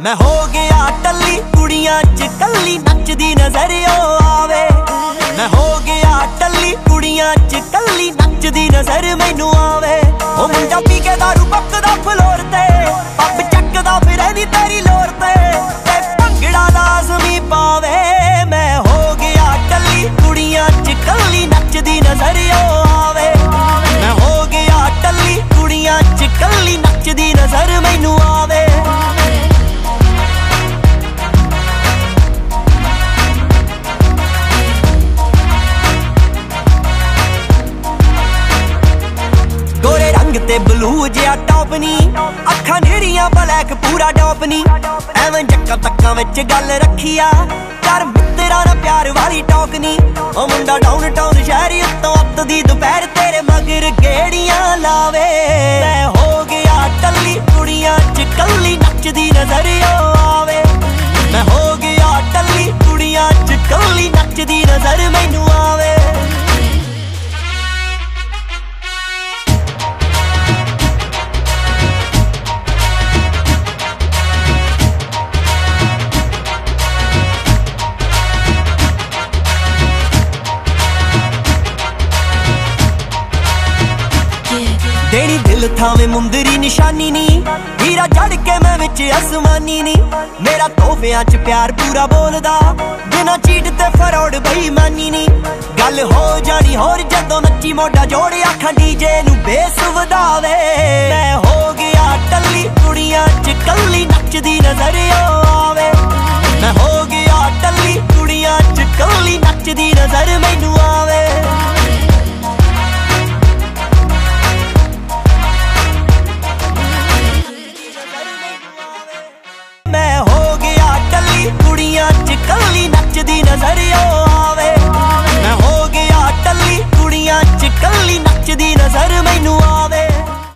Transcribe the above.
ਮੈਂ ਹੋ ਗਿਆ ਟੱਲੀ ਕੁੜੀਆਂ ਚ ਕੱਲੀ ਨੱਚਦੀ ਨਜ਼ਰ ਓ ਆਵੇ। ਰੰਗ ਤੇ ਬਲੂ ਜਿਹਾ ਟੌਪ ਨੀ। ਅੱਖਾਂ ਨੇੜੀਆਂ ਬਲੈਕ ਪੂਰਾ ਡੌਪ ਨੀ। ਐਵੇਂ ਜੱਕਾ ਤੱਕਾਂ ਵਿੱਚ ਗੱਲ ਰੱਖੀਆ। ਕਰ ਮਿੱਤਰਾਂ ਨਾਲ ਪਿਆਰ ਵਾਲੀ ਟੌਕ ਨੀ। ਉਹ ਮੁੰਡਾ ਡਾਊਨ ਟਾਊਨ ਸ਼ਹਿਰੀ ਉੱਤੋਂ ਅੱਤ ਦੀ ਦੁਪਹਿਰ ਤੇਰੇ ਮਗਰ ਗੇੜੀਆਂ ਲਾਵੇ। ਮੈਂ ਹੋ ਗਿਆ ਟੱਲੀ ਕੁੜੀਆਂ ਚ ਕੱਲੀ ਨੱਚਦੀ ਨਜ਼ਰ ਆਵੇ। ਮੈਂ ਹੋ ਗਿਆ ਟੱਲੀ ਕੁੜੀਆਂ ਚ ਕੱਲੀ ਨੱਚਦੀ ਨਜ਼ਰ ਮੈਂ ਦੇਣੀ ਦਿਲ ਥਾਵੇਂ ਮੁੰਦਰੀ ਨਿਸ਼ਾਨੀ ਨਹੀਂ ਹੀਰਾ ਜੜ ਕੇ ਮੈਂ ਵਿੱਚ ਅਸਮਾਨੀ ਨਹੀਂ ਮੇਰਾ ਤੋਹਫਿਆਂ 'ਚ ਪਿਆਰ ਪੂਰਾ ਬੋਲਦਾ। ਬਿਨਾ ਚੀਟ ਤੇ ਫਰੋੜ ਬੇਈਮਾਨੀ ਨਹੀਂ ਗੱਲ ਹੋ ਜਾਣੀ ਹੋਰ ਜਦੋਂ ਨੱਚੀ ਮੋਢਾ ਜੋੜ ਅੱਖਾਂ ਡੀਜੇ ਨੂੰ ਬੇਸ ਮੈਂ ਹੋ ਗਿਆ ਟੱਲੀ, ਕੁੜੀਆਂ 'ਚ ਕੱਲੀ ਨੱਚਦੀ ਨਜ਼ਰ ਆਵੇ। ਮੈਂ ਹੋ